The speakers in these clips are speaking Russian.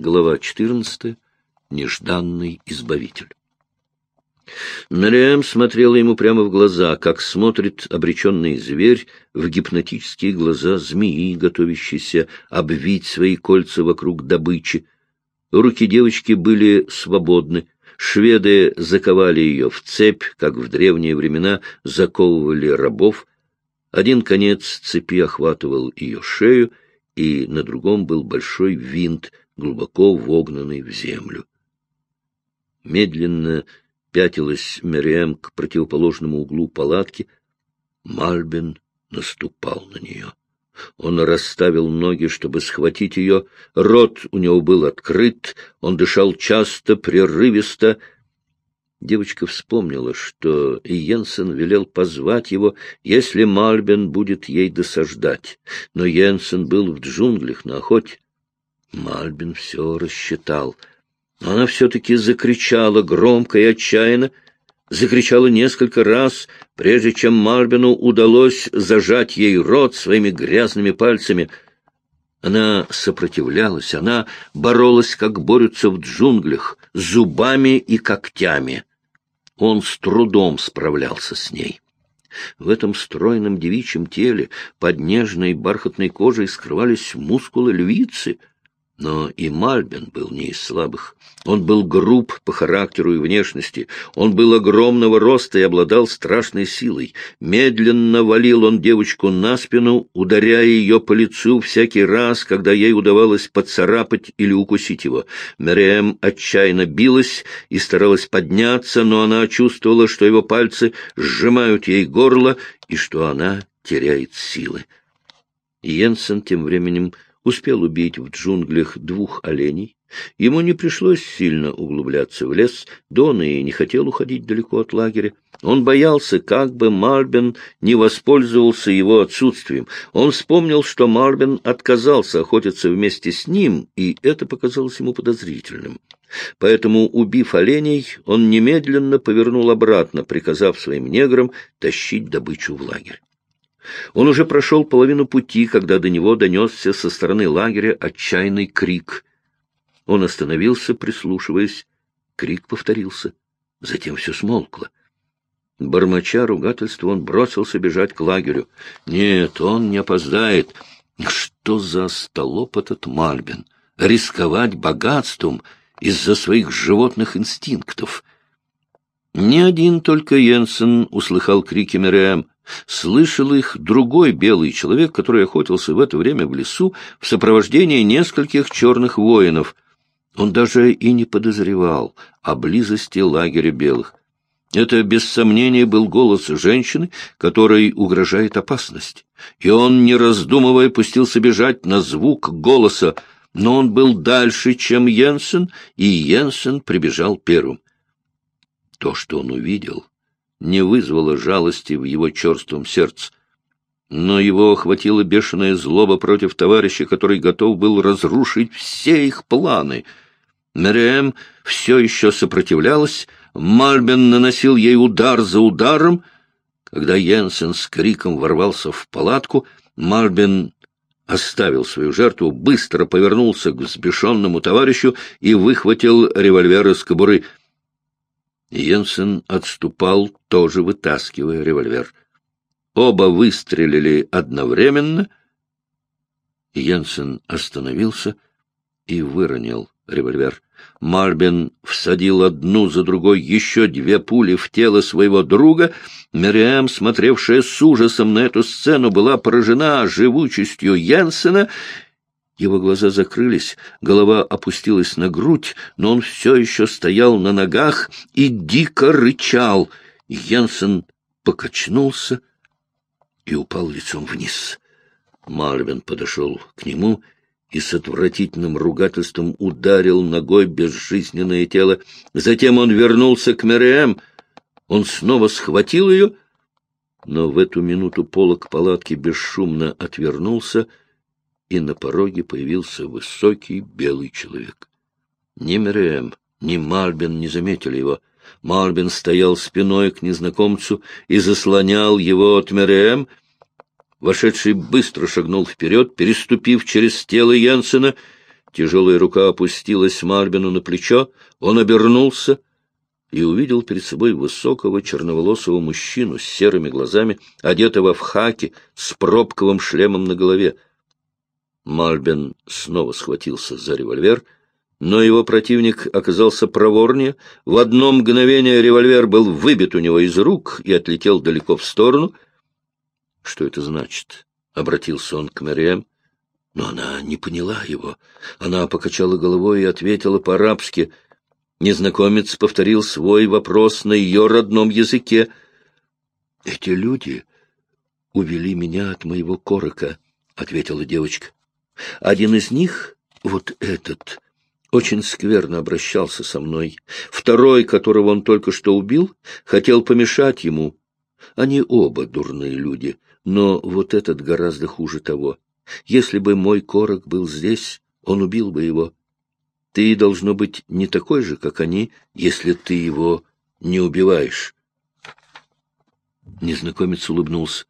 Глава 14. Нежданный избавитель. Мариам смотрела ему прямо в глаза, как смотрит обреченный зверь в гипнотические глаза змеи, готовящейся обвить свои кольца вокруг добычи. Руки девочки были свободны. Шведы заковали ее в цепь, как в древние времена заковывали рабов. Один конец цепи охватывал ее шею, и на другом был большой винт, глубоко вогнанный в землю. Медленно пятилась Мериэм к противоположному углу палатки. Мальбин наступал на нее. Он расставил ноги, чтобы схватить ее. Рот у него был открыт, он дышал часто, прерывисто. Девочка вспомнила, что Йенсен велел позвать его, если Мальбин будет ей досаждать. Но Йенсен был в джунглях на охоте. Мальбин все рассчитал. Но она все-таки закричала громко и отчаянно, закричала несколько раз, прежде чем Мальбину удалось зажать ей рот своими грязными пальцами. Она сопротивлялась, она боролась, как борются в джунглях, зубами и когтями. Он с трудом справлялся с ней. В этом стройном девичьем теле под нежной бархатной кожей скрывались мускулы львицы — но и Мальбин был не из слабых. Он был груб по характеру и внешности. Он был огромного роста и обладал страшной силой. Медленно валил он девочку на спину, ударяя ее по лицу всякий раз, когда ей удавалось поцарапать или укусить его. Мериэм отчаянно билась и старалась подняться, но она чувствовала, что его пальцы сжимают ей горло и что она теряет силы. Йенсен тем временем успел убить в джунглях двух оленей. Ему не пришлось сильно углубляться в лес, Дон и не хотел уходить далеко от лагеря. Он боялся, как бы Марбин не воспользовался его отсутствием. Он вспомнил, что Марбин отказался охотиться вместе с ним, и это показалось ему подозрительным. Поэтому, убив оленей, он немедленно повернул обратно, приказав своим неграм тащить добычу в лагерь. Он уже прошел половину пути, когда до него донесся со стороны лагеря отчаянный крик. Он остановился, прислушиваясь. Крик повторился. Затем все смолкло. Бормоча ругательство, он бросился бежать к лагерю. Нет, он не опоздает. Что за столоп этот Мальбин? Рисковать богатством из-за своих животных инстинктов. Не один только Йенсен услыхал крики Мириам. Слышал их другой белый человек, который охотился в это время в лесу в сопровождении нескольких черных воинов. Он даже и не подозревал о близости лагеря белых. Это, без сомнения, был голос женщины, которой угрожает опасность. И он, не раздумывая, пустился бежать на звук голоса, но он был дальше, чем Йенсен, и Йенсен прибежал первым. То, что он увидел, не вызвало жалости в его черством сердце. Но его охватила бешеная злоба против товарища, который готов был разрушить все их планы. Мэриэм все еще сопротивлялась, Мальбин наносил ей удар за ударом. Когда Йенсен с криком ворвался в палатку, Мальбин оставил свою жертву, быстро повернулся к взбешенному товарищу и выхватил револьвер из кобуры — Йенсен отступал, тоже вытаскивая револьвер. Оба выстрелили одновременно. Йенсен остановился и выронил револьвер. Марбин всадил одну за другой еще две пули в тело своего друга. Мириам, смотревшая с ужасом на эту сцену, была поражена живучестью Йенсена его глаза закрылись, голова опустилась на грудь, но он все еще стоял на ногах и дико рычал. Йенсен покачнулся и упал лицом вниз. Марвин подошел к нему и с отвратительным ругательством ударил ногой безжизненное тело. Затем он вернулся к Мериэм. Он снова схватил ее, но в эту минуту полок палатки бесшумно отвернулся — и на пороге появился высокий белый человек. Ни Мириэм, ни Мальбин не заметили его. Мальбин стоял спиной к незнакомцу и заслонял его от Мириэм. Вошедший быстро шагнул вперед, переступив через тело Янсена. Тяжелая рука опустилась Мальбину на плечо, он обернулся и увидел перед собой высокого черноволосого мужчину с серыми глазами, одетого в хаки, с пробковым шлемом на голове. Мальбин снова схватился за револьвер, но его противник оказался проворнее. В одно мгновение револьвер был выбит у него из рук и отлетел далеко в сторону. — Что это значит? — обратился он к Мэриэм. Но она не поняла его. Она покачала головой и ответила по-арабски — Незнакомец повторил свой вопрос на ее родном языке. — Эти люди увели меня от моего корока, — ответила девочка. — Один из них, вот этот, очень скверно обращался со мной. Второй, которого он только что убил, хотел помешать ему. Они оба дурные люди, но вот этот гораздо хуже того. Если бы мой корок был здесь, он убил бы его. Ты, должно быть, не такой же, как они, если ты его не убиваешь. Незнакомец улыбнулся.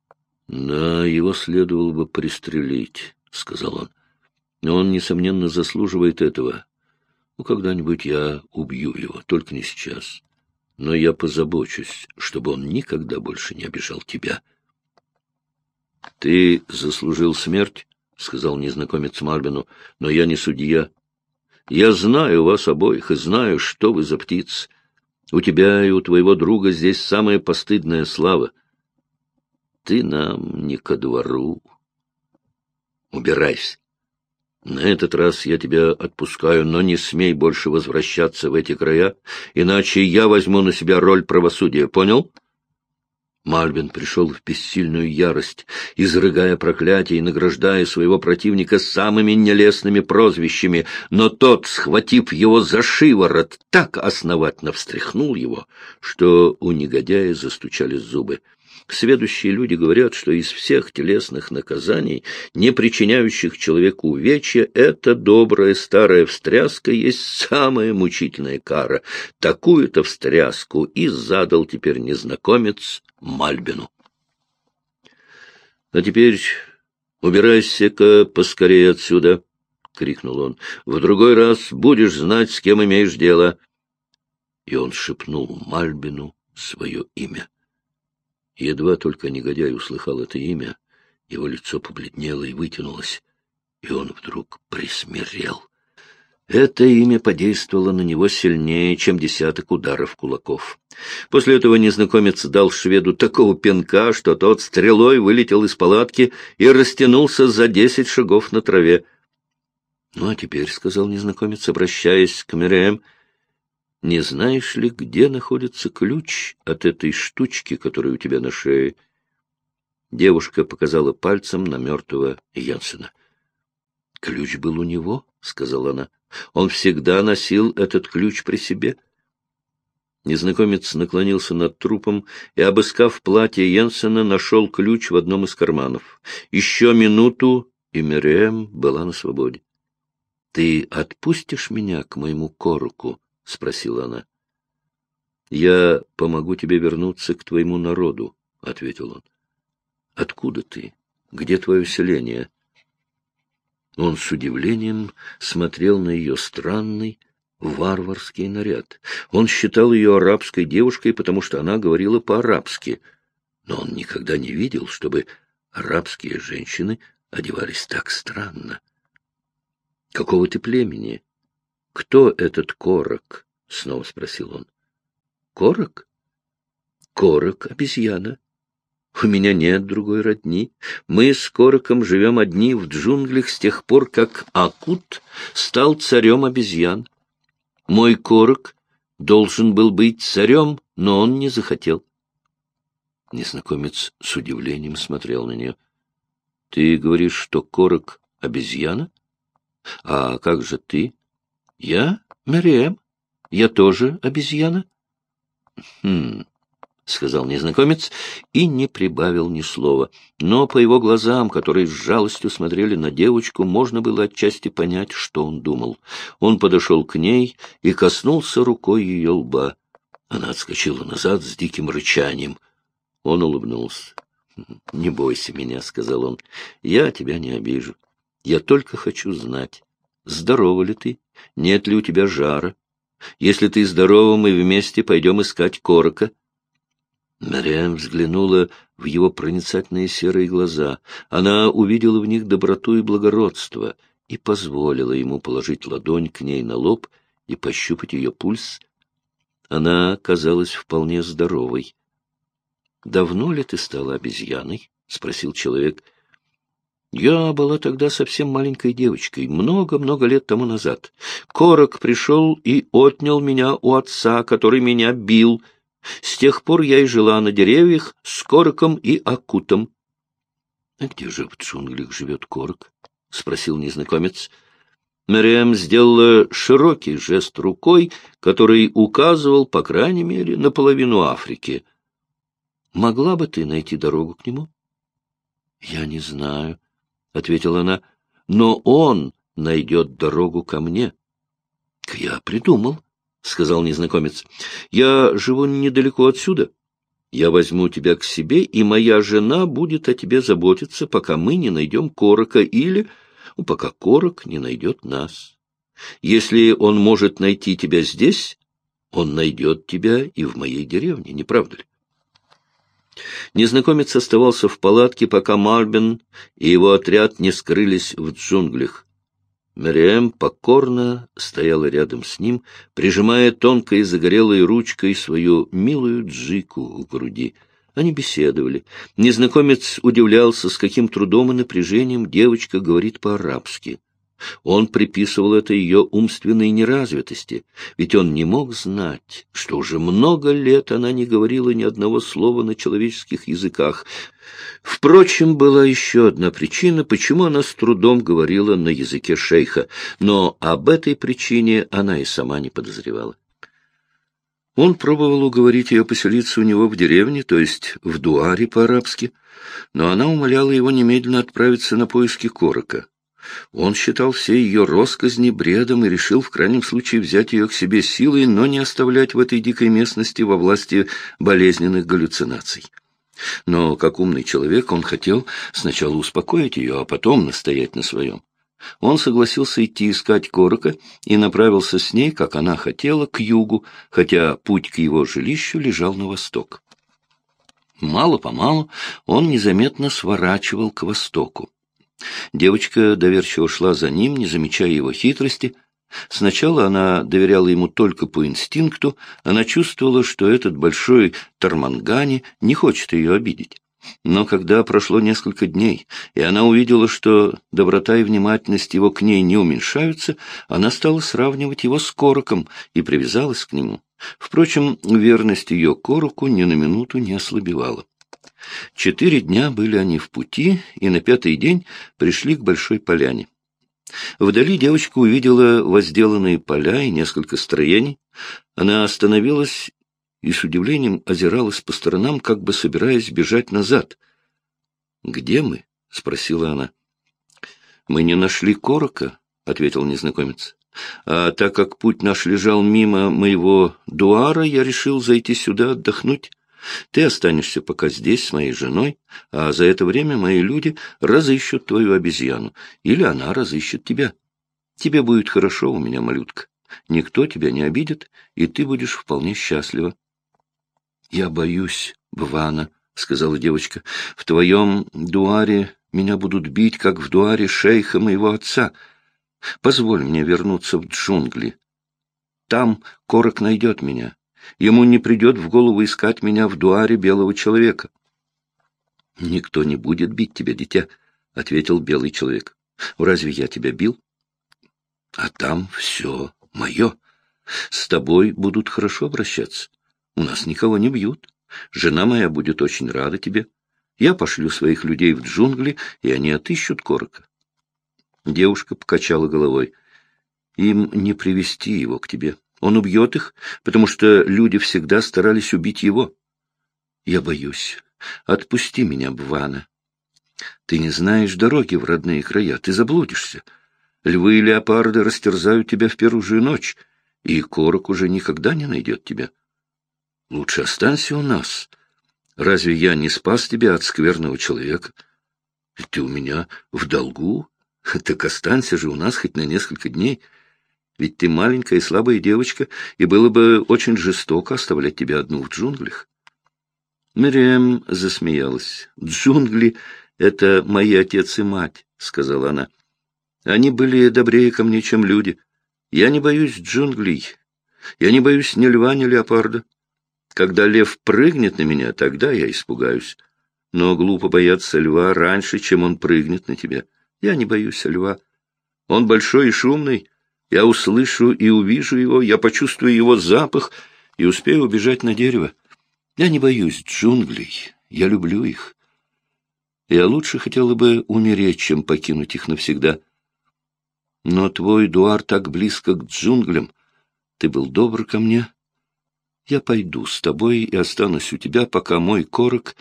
— Да, его следовало бы пристрелить, — сказал он. — он, несомненно, заслуживает этого. Ну, когда-нибудь я убью его, только не сейчас. Но я позабочусь, чтобы он никогда больше не обижал тебя. — Ты заслужил смерть, — сказал незнакомец Марбину, — но я не судья. Я знаю вас обоих и знаю, что вы за птицы. У тебя и у твоего друга здесь самая постыдная слава. Ты нам не ко двору. Убирайся. На этот раз я тебя отпускаю, но не смей больше возвращаться в эти края, иначе я возьму на себя роль правосудия, понял? — Мальбин пришел в бессильную ярость, изрыгая проклятие и награждая своего противника самыми нелестными прозвищами, но тот, схватив его за шиворот, так основательно встряхнул его, что у негодяя застучали зубы. Сведущие люди говорят, что из всех телесных наказаний, не причиняющих человеку увечья, эта добрая старая встряска есть самая мучительная кара. Такую-то встряску и задал теперь незнакомец Мальбину. — А теперь убирайся-ка поскорее отсюда, — крикнул он. — В другой раз будешь знать, с кем имеешь дело. И он шепнул Мальбину свое имя. Едва только негодяй услыхал это имя, его лицо побледнело и вытянулось, и он вдруг присмирел. Это имя подействовало на него сильнее, чем десяток ударов кулаков. После этого незнакомец дал шведу такого пинка, что тот стрелой вылетел из палатки и растянулся за десять шагов на траве. — Ну, а теперь, — сказал незнакомец, обращаясь к Мириэм, — не знаешь ли, где находится ключ от этой штучки, которая у тебя на шее? Девушка показала пальцем на мертвого Янсена. — Ключ был у него, — сказала она. — Он всегда носил этот ключ при себе. Незнакомец наклонился над трупом и, обыскав платье Йенсена, нашел ключ в одном из карманов. Еще минуту, и Мириэм была на свободе. — Ты отпустишь меня к моему коруку? — спросила она. — Я помогу тебе вернуться к твоему народу, — ответил он. — Откуда ты? Где твое селение? Он с удивлением смотрел на ее странный, варварский наряд. Он считал ее арабской девушкой, потому что она говорила по-арабски, но он никогда не видел, чтобы арабские женщины одевались так странно. — Какого ты племени? — Кто этот корок? — снова спросил он. — Корок? — Корок, обезьяна. У меня нет другой родни. Мы с Короком живем одни в джунглях с тех пор, как Акут стал царем обезьян. Мой Корок должен был быть царем, но он не захотел. Незнакомец с удивлением смотрел на нее. — Ты говоришь, что Корок — обезьяна? — А как же ты? Я Мариэм. Я тоже обезьяна. Хм, сказал незнакомец и не прибавил ни слова. Но по его глазам, которые с жалостью смотрели на девочку, можно было отчасти понять, что он думал. Он подошел к ней и коснулся рукой ее лба. Она отскочила назад с диким рычанием. Он улыбнулся. — Не бойся меня, — сказал он. — Я тебя не обижу. Я только хочу знать, здорова ли ты, нет ли у тебя жара. Если ты здорова, мы вместе пойдем искать корока. Мариам взглянула в его проницательные серые глаза. Она увидела в них доброту и благородство и позволила ему положить ладонь к ней на лоб и пощупать ее пульс. Она казалась вполне здоровой. — Давно ли ты стала обезьяной? — спросил человек. — Я была тогда совсем маленькой девочкой, много-много лет тому назад. Корок пришел и отнял меня у отца, который меня бил — с тех пор я и жила на деревьях с короком и акутом. — А где же в джунглях живет корок? — спросил незнакомец. Мариам сделала широкий жест рукой, который указывал, по крайней мере, на половину Африки. — Могла бы ты найти дорогу к нему? — Я не знаю, — ответила она, — но он найдет дорогу ко мне. — Я придумал. —— сказал незнакомец. — Я живу недалеко отсюда. Я возьму тебя к себе, и моя жена будет о тебе заботиться, пока мы не найдем Корока или ну, пока Корок не найдет нас. Если он может найти тебя здесь, он найдет тебя и в моей деревне, не правда ли? Незнакомец оставался в палатке, пока Марбин и его отряд не скрылись в джунглях. Мариэм покорно стояла рядом с ним, прижимая тонкой загорелой ручкой свою милую джику к груди. Они беседовали. Незнакомец удивлялся, с каким трудом и напряжением девочка говорит по-арабски. Он приписывал это ее умственной неразвитости, ведь он не мог знать, что уже много лет она не говорила ни одного слова на человеческих языках. Впрочем, была еще одна причина, почему она с трудом говорила на языке шейха, но об этой причине она и сама не подозревала. Он пробовал уговорить ее поселиться у него в деревне, то есть в Дуаре по-арабски, но она умоляла его немедленно отправиться на поиски Корока. Он считал все ее росказни бредом и решил в крайнем случае взять ее к себе силой, но не оставлять в этой дикой местности во власти болезненных галлюцинаций. Но, как умный человек, он хотел сначала успокоить ее, а потом настоять на своем. Он согласился идти искать Корока и направился с ней, как она хотела, к югу, хотя путь к его жилищу лежал на восток. Мало-помалу он незаметно сворачивал к востоку. Девочка доверчиво шла за ним, не замечая его хитрости. Сначала она доверяла ему только по инстинкту, она чувствовала, что этот большой Тармангани не хочет ее обидеть. Но когда прошло несколько дней, и она увидела, что доброта и внимательность его к ней не уменьшаются, она стала сравнивать его с Короком и привязалась к нему. Впрочем, верность ее Короку ни на минуту не ослабевала. Четыре дня были они в пути, и на пятый день пришли к большой поляне. Вдали девочка увидела возделанные поля и несколько строений. Она остановилась и с удивлением озиралась по сторонам, как бы собираясь бежать назад. «Где мы?» — спросила она. «Мы не нашли корока», — ответил незнакомец. «А так как путь наш лежал мимо моего дуара, я решил зайти сюда отдохнуть». Ты останешься пока здесь с моей женой, а за это время мои люди разыщут твою обезьяну, или она разыщет тебя. Тебе будет хорошо у меня, малютка. Никто тебя не обидит, и ты будешь вполне счастлива. — Я боюсь, Бвана, — сказала девочка. — В твоем дуаре меня будут бить, как в дуаре шейха моего отца. Позволь мне вернуться в джунгли. Там Корок найдет меня. Ему не придет в голову искать меня в дуаре белого человека. — Никто не будет бить тебя, дитя, — ответил белый человек. — Разве я тебя бил? — А там все мое. С тобой будут хорошо обращаться. У нас никого не бьют. Жена моя будет очень рада тебе. Я пошлю своих людей в джунгли, и они отыщут корока. Девушка покачала головой. Им не привести его к тебе. Он убьет их, потому что люди всегда старались убить его. Я боюсь. Отпусти меня, Бвана. Ты не знаешь дороги в родные края, ты заблудишься. Львы и леопарды растерзают тебя в первую же ночь, и корок уже никогда не найдет тебя. Лучше останься у нас. Разве я не спас тебя от скверного человека? Ты у меня в долгу. Так останься же у нас хоть на несколько дней. Ведь ты маленькая и слабая девочка, и было бы очень жестоко оставлять тебя одну в джунглях. Мириэм засмеялась. «Джунгли — это мои отец и мать», — сказала она. «Они были добрее ко мне, чем люди. Я не боюсь джунглей. Я не боюсь ни льва, ни леопарда. Когда лев прыгнет на меня, тогда я испугаюсь. Но глупо бояться льва раньше, чем он прыгнет на тебя. Я не боюсь льва. Он большой и шумный, я услышу и увижу его, я почувствую его запах и успею убежать на дерево. Я не боюсь джунглей, я люблю их. Я лучше хотела бы умереть, чем покинуть их навсегда. Но твой Дуар так близко к джунглям. Ты был добр ко мне. Я пойду с тобой и останусь у тебя, пока мой корок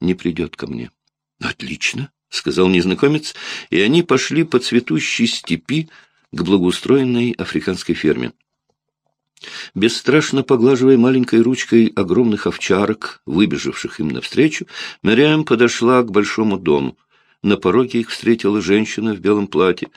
не придет ко мне. — Отлично, — сказал незнакомец, и они пошли по цветущей степи, к благоустроенной африканской ферме. Бесстрашно поглаживая маленькой ручкой огромных овчарок, выбежавших им навстречу, Мариам подошла к большому дому. На пороге их встретила женщина в белом платье.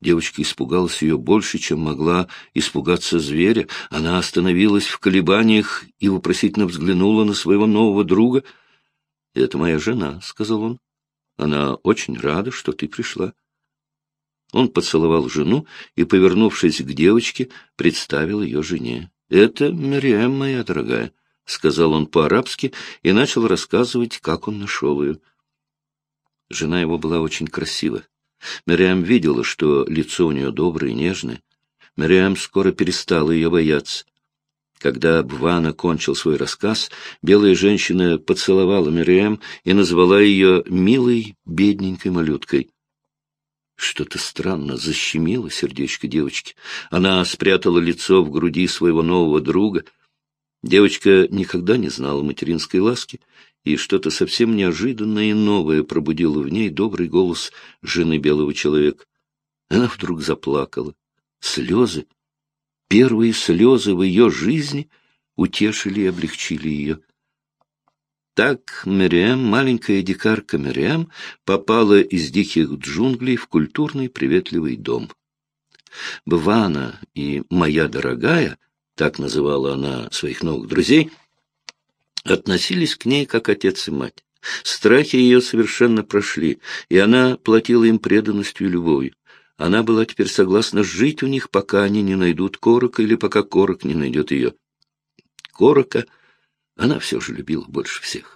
Девочка испугалась ее больше, чем могла испугаться зверя. Она остановилась в колебаниях и вопросительно взглянула на своего нового друга. — Это моя жена, — сказал он. — Она очень рада, что ты пришла. Он поцеловал жену и, повернувшись к девочке, представил ее жене. — Это Мариэм, моя дорогая, — сказал он по-арабски и начал рассказывать, как он нашел ее. Жена его была очень красива. Мариам видела, что лицо у нее доброе и нежное. Мариам скоро перестала ее бояться. Когда Бвана кончил свой рассказ, белая женщина поцеловала Мириам и назвала ее «милой, бедненькой малюткой». Что-то странно защемило сердечко девочки. Она спрятала лицо в груди своего нового друга. Девочка никогда не знала материнской ласки, и что-то совсем неожиданное и новое пробудило в ней добрый голос жены белого человека. Она вдруг заплакала. Слезы, первые слезы в ее жизни утешили и облегчили ее. Так Мириам, маленькая дикарка Мириам, попала из диких джунглей в культурный приветливый дом. Бвана и «моя дорогая», так называла она своих новых друзей, относились к ней как отец и мать. Страхи ее совершенно прошли, и она платила им преданностью и любовью. Она была теперь согласна жить у них, пока они не найдут Корока или пока Корок не найдет ее. Корока — она все же любила больше всех.